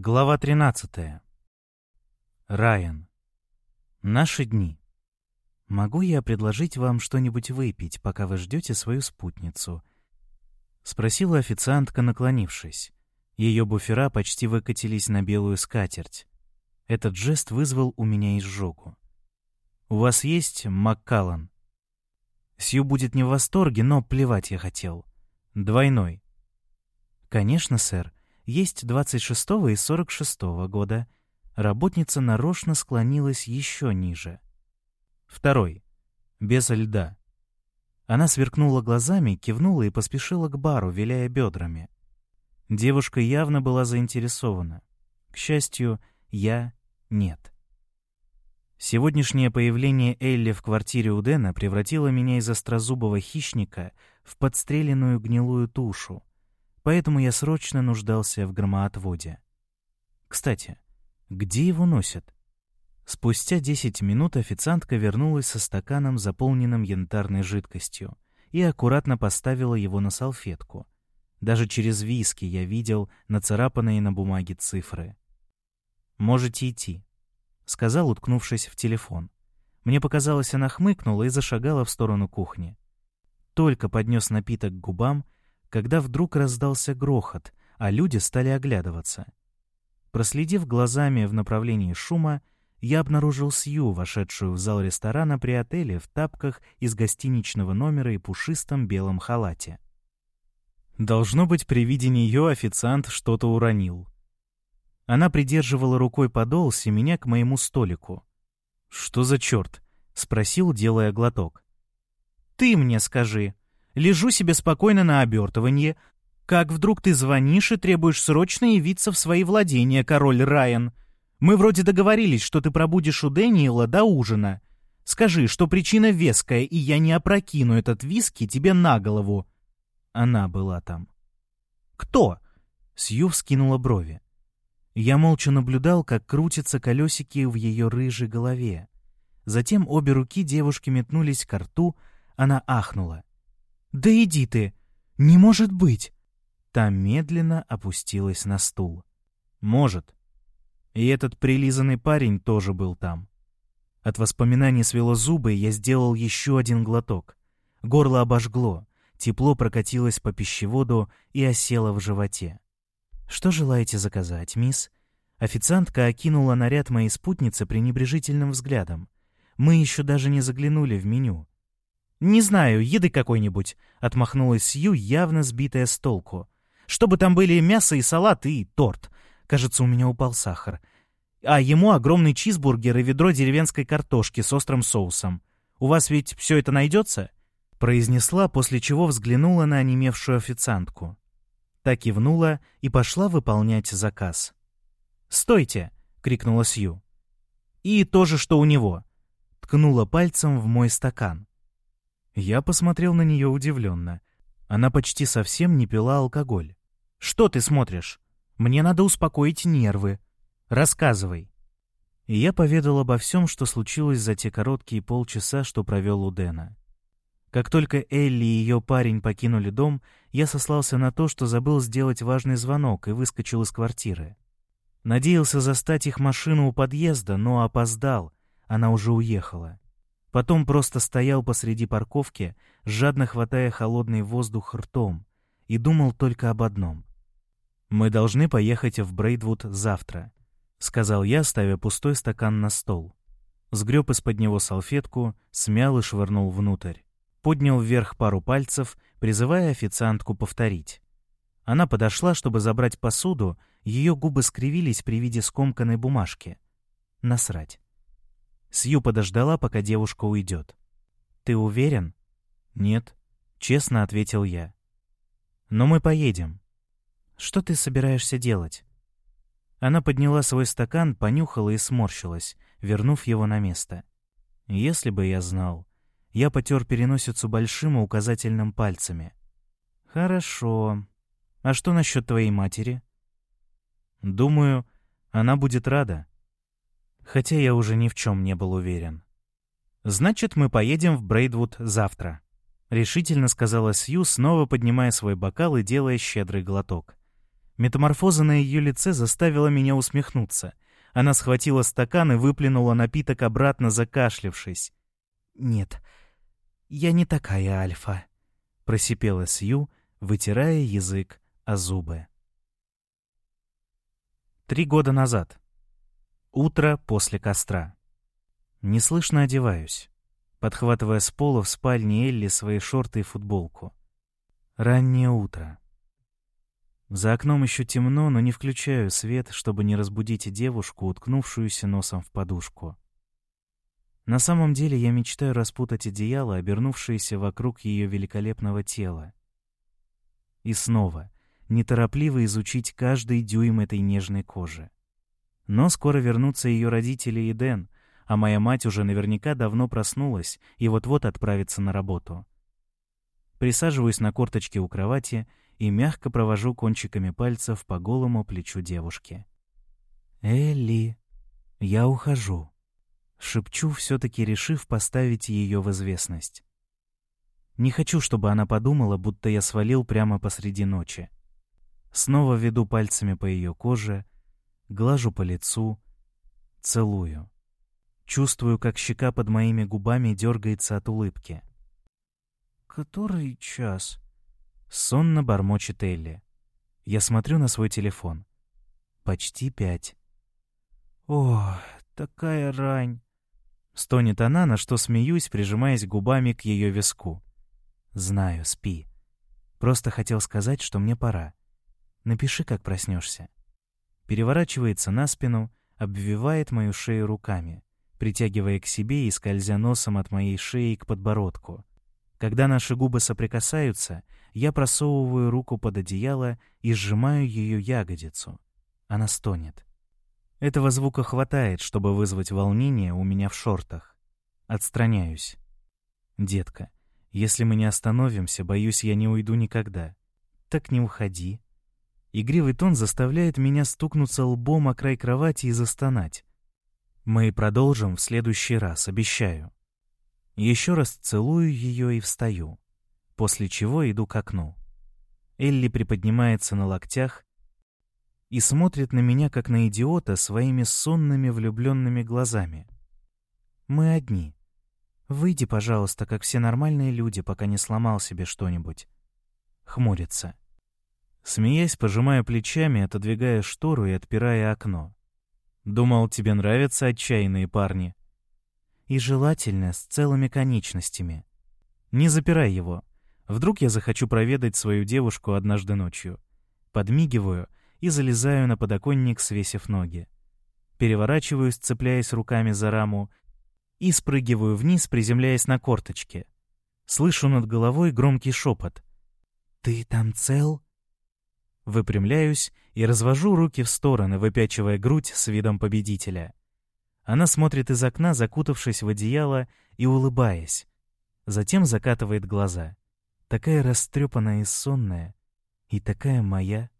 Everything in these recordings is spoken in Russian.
Глава 13. Райан. Наши дни. Могу я предложить вам что-нибудь выпить, пока вы ждете свою спутницу? Спросила официантка, наклонившись. Ее буфера почти выкатились на белую скатерть. Этот жест вызвал у меня изжогу. «У вас есть Маккаллан?» Сью будет не в восторге, но плевать я хотел. Двойной. «Конечно, сэр. Есть 26-го и 46-го года». Работница нарочно склонилась еще ниже. Второй. Без льда. Она сверкнула глазами, кивнула и поспешила к бару, виляя бедрами. Девушка явно была заинтересована. К счастью, я — нет. Сегодняшнее появление Элли в квартире у Дэна превратило меня из острозубого хищника в подстреленную гнилую тушу, поэтому я срочно нуждался в громоотводе. Кстати, где его носят? Спустя десять минут официантка вернулась со стаканом, заполненным янтарной жидкостью, и аккуратно поставила его на салфетку. Даже через виски я видел нацарапанные на бумаге цифры. «Можете идти», — сказал, уткнувшись в телефон. Мне показалось, она хмыкнула и зашагала в сторону кухни. Только поднес напиток к губам, когда вдруг раздался грохот, а люди стали оглядываться. Проследив глазами в направлении шума, я обнаружил Сью, вошедшую в зал ресторана при отеле в тапках из гостиничного номера и пушистом белом халате. Должно быть, при виде нее официант что-то уронил. Она придерживала рукой подол, семеня к моему столику. «Что за черт?» — спросил, делая глоток. «Ты мне скажи», Лежу себе спокойно на обертывании. Как вдруг ты звонишь и требуешь срочно явиться в свои владения, король Райан? Мы вроде договорились, что ты пробудешь у Дэниела до ужина. Скажи, что причина веская, и я не опрокину этот виски тебе на голову. Она была там. Кто? Сью вскинула брови. Я молча наблюдал, как крутятся колесики в ее рыжей голове. Затем обе руки девушки метнулись к рту, она ахнула. «Да иди ты! Не может быть!» Та медленно опустилась на стул. «Может». И этот прилизанный парень тоже был там. От воспоминаний свело зубы, я сделал еще один глоток. Горло обожгло, тепло прокатилось по пищеводу и осело в животе. «Что желаете заказать, мисс?» Официантка окинула наряд моей спутницы пренебрежительным взглядом. Мы еще даже не заглянули в меню. «Не знаю, еды какой-нибудь», — отмахнулась Сью, явно сбитая с толку. «Чтобы там были мясо и салат и торт. Кажется, у меня упал сахар. А ему огромный чизбургер и ведро деревенской картошки с острым соусом. У вас ведь все это найдется?» произнесла, после чего взглянула на онемевшую официантку. Та кивнула и пошла выполнять заказ. «Стойте!» — крикнула Сью. «И то же, что у него!» — ткнула пальцем в мой стакан. Я посмотрел на нее удивленно. Она почти совсем не пила алкоголь. «Что ты смотришь? Мне надо успокоить нервы. Рассказывай». И я поведал обо всем, что случилось за те короткие полчаса, что провел у Дэна. Как только Элли и ее парень покинули дом, я сослался на то, что забыл сделать важный звонок и выскочил из квартиры. Надеялся застать их машину у подъезда, но опоздал, она уже уехала. Потом просто стоял посреди парковки, жадно хватая холодный воздух ртом, и думал только об одном. «Мы должны поехать в Брейдвуд завтра», — сказал я, ставя пустой стакан на стол. Сгреб из-под него салфетку, смял и швырнул внутрь. Поднял вверх пару пальцев, призывая официантку повторить. Она подошла, чтобы забрать посуду, ее губы скривились при виде скомканной бумажки. Насрать. Сью подождала, пока девушка уйдет. «Ты уверен?» «Нет», — честно ответил я. «Но мы поедем». «Что ты собираешься делать?» Она подняла свой стакан, понюхала и сморщилась, вернув его на место. «Если бы я знал...» Я потер переносицу большим и указательным пальцами. «Хорошо. А что насчет твоей матери?» «Думаю, она будет рада», хотя я уже ни в чем не был уверен. «Значит, мы поедем в Брейдвуд завтра», — решительно сказала Сью, снова поднимая свой бокал и делая щедрый глоток. Метаморфоза на ее лице заставила меня усмехнуться. Она схватила стакан и выплюнула напиток обратно, закашлившись. «Нет, я не такая альфа», — просипела Сью, вытирая язык о зубы. Три года назад. Утро после костра. Неслышно одеваюсь, подхватывая с пола в спальне Элли свои шорты и футболку. Раннее утро. За окном еще темно, но не включаю свет, чтобы не разбудить девушку, уткнувшуюся носом в подушку. На самом деле я мечтаю распутать одеяло, обернувшееся вокруг ее великолепного тела. И снова, неторопливо изучить каждый дюйм этой нежной кожи. Но скоро вернутся ее родители и Дэн, а моя мать уже наверняка давно проснулась и вот-вот отправится на работу. Присаживаюсь на корточке у кровати и мягко провожу кончиками пальцев по голому плечу девушки. «Элли, я ухожу», — шепчу, все-таки решив поставить ее в известность. Не хочу, чтобы она подумала, будто я свалил прямо посреди ночи. Снова веду пальцами по ее коже, глажу по лицу, целую. Чувствую, как щека под моими губами дергается от улыбки. «Который час?» Сонно бормочет Элли. Я смотрю на свой телефон. Почти пять. «О, такая рань!» Стонет она, на что смеюсь, прижимаясь губами к ее виску. «Знаю, спи. Просто хотел сказать, что мне пора. Напиши, как проснешься. Переворачивается на спину, обвивает мою шею руками, притягивая к себе и скользя носом от моей шеи к подбородку. Когда наши губы соприкасаются, я просовываю руку под одеяло и сжимаю ее ягодицу. Она стонет. Этого звука хватает, чтобы вызвать волнение у меня в шортах. Отстраняюсь. «Детка, если мы не остановимся, боюсь, я не уйду никогда. Так не уходи». Игривый тон заставляет меня стукнуться лбом о край кровати и застонать. Мы продолжим в следующий раз, обещаю. Еще раз целую ее и встаю, после чего иду к окну. Элли приподнимается на локтях и смотрит на меня, как на идиота, своими сонными влюбленными глазами. «Мы одни. Выйди, пожалуйста, как все нормальные люди, пока не сломал себе что-нибудь». Хмурится. Смеясь, пожимая плечами, отодвигая штору и отпирая окно. «Думал, тебе нравятся отчаянные парни?» И желательно с целыми конечностями. Не запирай его. Вдруг я захочу проведать свою девушку однажды ночью. Подмигиваю и залезаю на подоконник, свесив ноги. Переворачиваюсь, цепляясь руками за раму, и спрыгиваю вниз, приземляясь на корточки. Слышу над головой громкий шепот. «Ты там цел?» Выпрямляюсь и развожу руки в стороны, выпячивая грудь с видом победителя. Она смотрит из окна, закутавшись в одеяло и улыбаясь. Затем закатывает глаза. Такая растрепанная и сонная. И такая моя.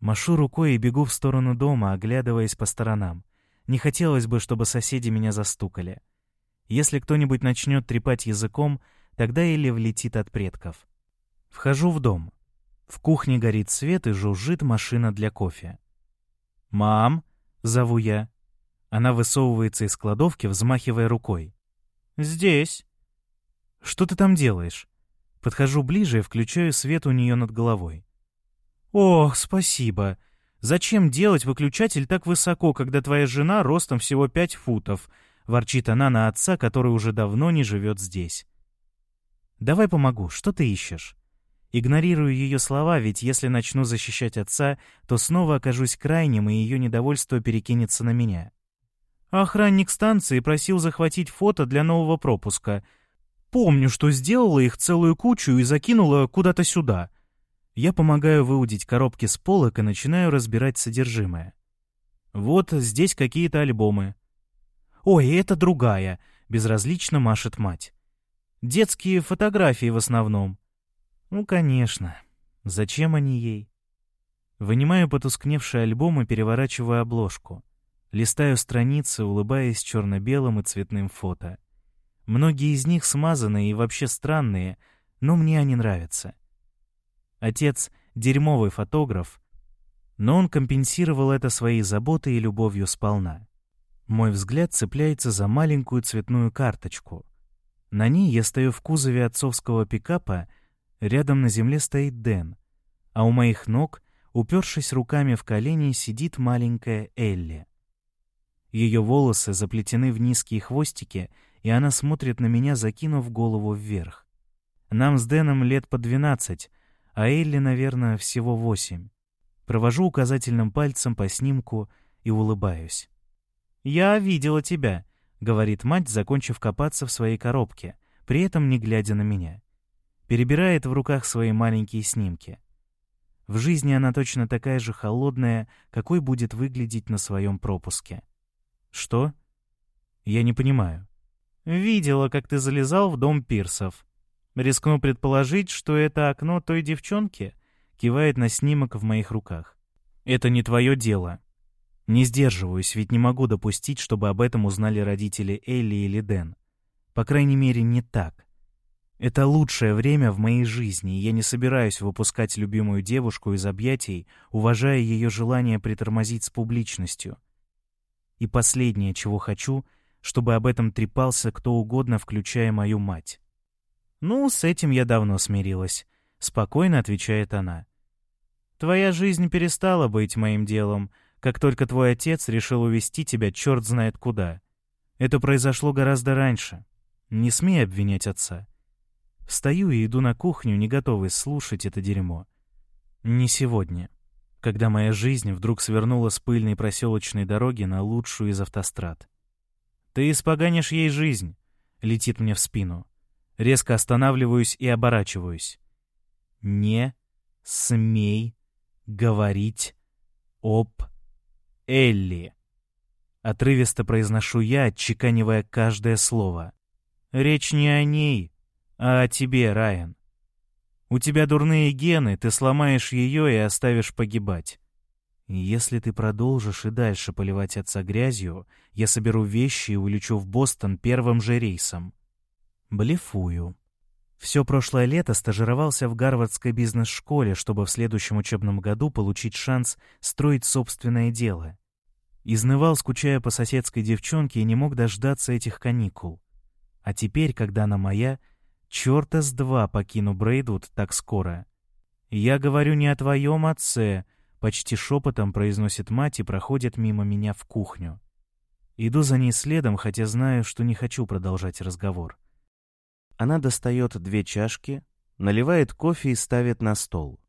Машу рукой и бегу в сторону дома, оглядываясь по сторонам. Не хотелось бы, чтобы соседи меня застукали. Если кто-нибудь начнет трепать языком, тогда или влетит от предков. Вхожу в дом. В кухне горит свет и жужжит машина для кофе. «Мам!» — зову я. Она высовывается из кладовки, взмахивая рукой. «Здесь». «Что ты там делаешь?» Подхожу ближе и включаю свет у нее над головой. «Ох, спасибо. Зачем делать выключатель так высоко, когда твоя жена ростом всего пять футов?» Ворчит она на отца, который уже давно не живет здесь. «Давай помогу. Что ты ищешь?» Игнорирую ее слова, ведь если начну защищать отца, то снова окажусь крайним, и ее недовольство перекинется на меня. Охранник станции просил захватить фото для нового пропуска. Помню, что сделала их целую кучу и закинула куда-то сюда. Я помогаю выудить коробки с полок и начинаю разбирать содержимое. Вот здесь какие-то альбомы. «Ой, это другая», — безразлично машет мать. «Детские фотографии в основном». «Ну, конечно. Зачем они ей?» Вынимаю потускневший альбом и переворачиваю обложку. Листаю страницы, улыбаясь черно-белым и цветным фото. Многие из них смазанные и вообще странные, но мне они нравятся. Отец — дерьмовый фотограф, Но он компенсировал это своей заботой и любовью сполна. Мой взгляд цепляется за маленькую цветную карточку. На ней я стою в кузове отцовского пикапа, рядом на земле стоит Дэн, а у моих ног, упершись руками в колени, сидит маленькая Элли. Ее волосы заплетены в низкие хвостики, и она смотрит на меня, закинув голову вверх. Нам с Дэном лет по двенадцать, а Элли, наверное, всего восемь. Провожу указательным пальцем по снимку и улыбаюсь. «Я видела тебя», — говорит мать, закончив копаться в своей коробке, при этом не глядя на меня. Перебирает в руках свои маленькие снимки. В жизни она точно такая же холодная, какой будет выглядеть на своем пропуске. «Что?» «Я не понимаю». «Видела, как ты залезал в дом пирсов. Рискну предположить, что это окно той девчонки?» Кивает на снимок в моих руках. «Это не твое дело». Не сдерживаюсь, ведь не могу допустить, чтобы об этом узнали родители Элли или Дэн. По крайней мере, не так. Это лучшее время в моей жизни, и я не собираюсь выпускать любимую девушку из объятий, уважая ее желание притормозить с публичностью. И последнее, чего хочу, чтобы об этом трепался кто угодно, включая мою мать. «Ну, с этим я давно смирилась», — спокойно отвечает она. «Твоя жизнь перестала быть моим делом, как только твой отец решил увести тебя черт знает куда. Это произошло гораздо раньше. Не смей обвинять отца. Встаю и иду на кухню, не готовый слушать это дерьмо. Не сегодня, когда моя жизнь вдруг свернула с пыльной проселочной дороги на лучшую из автострад. «Ты испоганишь ей жизнь», — летит мне в спину. Резко останавливаюсь и оборачиваюсь. «Не смей говорить об Элли». Отрывисто произношу я, отчеканивая каждое слово. «Речь не о ней, а о тебе, Райан. У тебя дурные гены, ты сломаешь ее и оставишь погибать. если ты продолжишь и дальше поливать отца грязью, я соберу вещи и улечу в Бостон первым же рейсом. Блефую. Все прошлое лето стажировался в Гарвардской бизнес-школе, чтобы в следующем учебном году получить шанс строить собственное дело. Изнывал, скучая по соседской девчонке, и не мог дождаться этих каникул. А теперь, когда она моя, Чёрта с два покину Брейдвуд так скоро. Я говорю не о твоем отце, почти шепотом произносит мать и проходит мимо меня в кухню. Иду за ней следом, хотя знаю, что не хочу продолжать разговор. Она достает две чашки, наливает кофе и ставит на стол.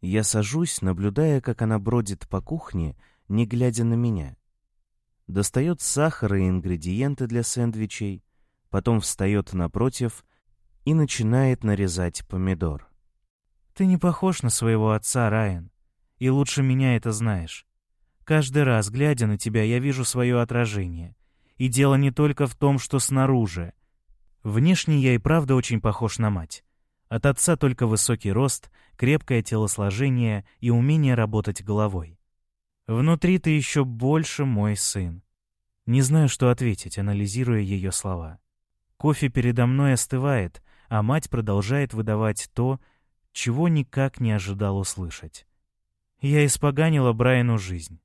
Я сажусь, наблюдая, как она бродит по кухне, не глядя на меня. Достает сахар и ингредиенты для сэндвичей, потом встает напротив и начинает нарезать помидор. «Ты не похож на своего отца, Райан, и лучше меня это знаешь. Каждый раз, глядя на тебя, я вижу свое отражение. И дело не только в том, что снаружи. Внешне я и правда очень похож на мать. От отца только высокий рост, крепкое телосложение и умение работать головой. Внутри ты еще больше мой сын. Не знаю, что ответить, анализируя ее слова. Кофе передо мной остывает, а мать продолжает выдавать то, чего никак не ожидал услышать. Я испоганила Брайану жизнь.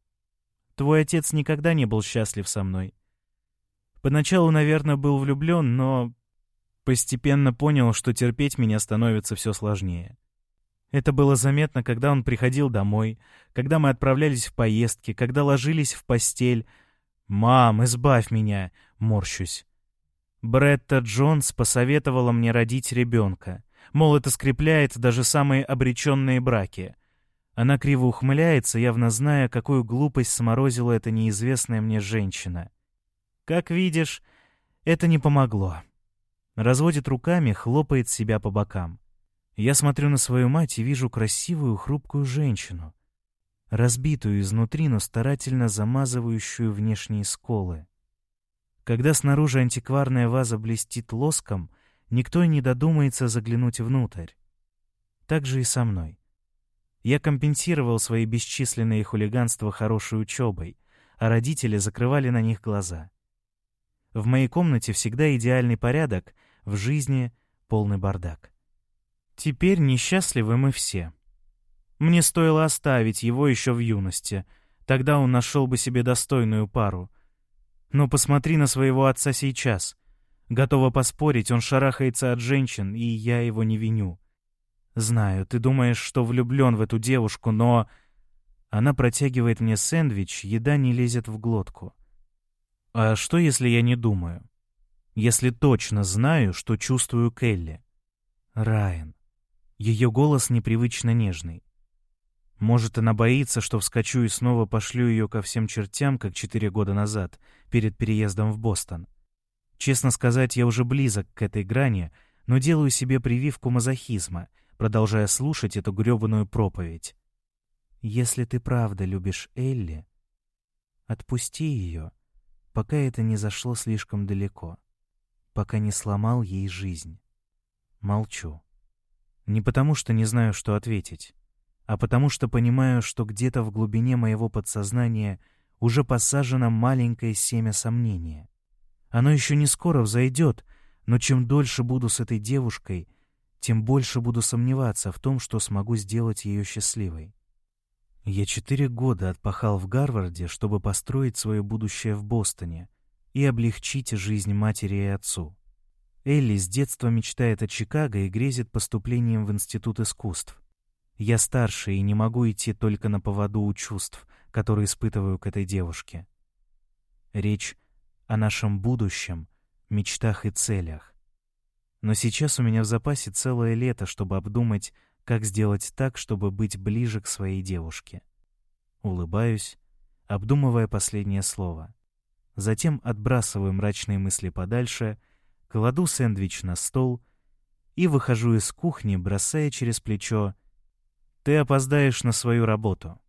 Твой отец никогда не был счастлив со мной. Поначалу, наверное, был влюблен, но постепенно понял, что терпеть меня становится все сложнее. Это было заметно, когда он приходил домой, когда мы отправлялись в поездки, когда ложились в постель. «Мам, избавь меня!» — морщусь. Бретта Джонс посоветовала мне родить ребенка. Мол, это скрепляет даже самые обреченные браки. Она криво ухмыляется, явно зная, какую глупость сморозила эта неизвестная мне женщина. Как видишь, это не помогло. Разводит руками, хлопает себя по бокам. Я смотрю на свою мать и вижу красивую, хрупкую женщину, разбитую изнутри, но старательно замазывающую внешние сколы. Когда снаружи антикварная ваза блестит лоском, никто и не додумается заглянуть внутрь. Так же и со мной. Я компенсировал свои бесчисленные хулиганства хорошей учебой, а родители закрывали на них глаза. В моей комнате всегда идеальный порядок, в жизни полный бардак. Теперь несчастливы мы все. Мне стоило оставить его еще в юности. Тогда он нашел бы себе достойную пару. Но посмотри на своего отца сейчас. Готова поспорить, он шарахается от женщин, и я его не виню. Знаю, ты думаешь, что влюблен в эту девушку, но... Она протягивает мне сэндвич, еда не лезет в глотку. А что, если я не думаю? Если точно знаю, что чувствую Келли? Райан. Ее голос непривычно нежный. Может, она боится, что вскочу и снова пошлю ее ко всем чертям, как четыре года назад, перед переездом в Бостон. Честно сказать, я уже близок к этой грани, но делаю себе прививку мазохизма, продолжая слушать эту грёбаную проповедь. Если ты правда любишь Элли, отпусти ее, пока это не зашло слишком далеко, пока не сломал ей жизнь. Молчу. Не потому, что не знаю, что ответить, а потому что понимаю, что где-то в глубине моего подсознания уже посажено маленькое семя сомнения. Оно еще не скоро взойдет, но чем дольше буду с этой девушкой, тем больше буду сомневаться в том, что смогу сделать ее счастливой. Я четыре года отпахал в Гарварде, чтобы построить свое будущее в Бостоне и облегчить жизнь матери и отцу. Элли с детства мечтает о Чикаго и грезит поступлением в Институт искусств. Я старше и не могу идти только на поводу у чувств, которые испытываю к этой девушке. Речь о нашем будущем, мечтах и целях. Но сейчас у меня в запасе целое лето, чтобы обдумать, как сделать так, чтобы быть ближе к своей девушке. Улыбаюсь, обдумывая последнее слово. Затем отбрасываю мрачные мысли подальше, кладу сэндвич на стол и выхожу из кухни, бросая через плечо ты опоздаешь на свою работу.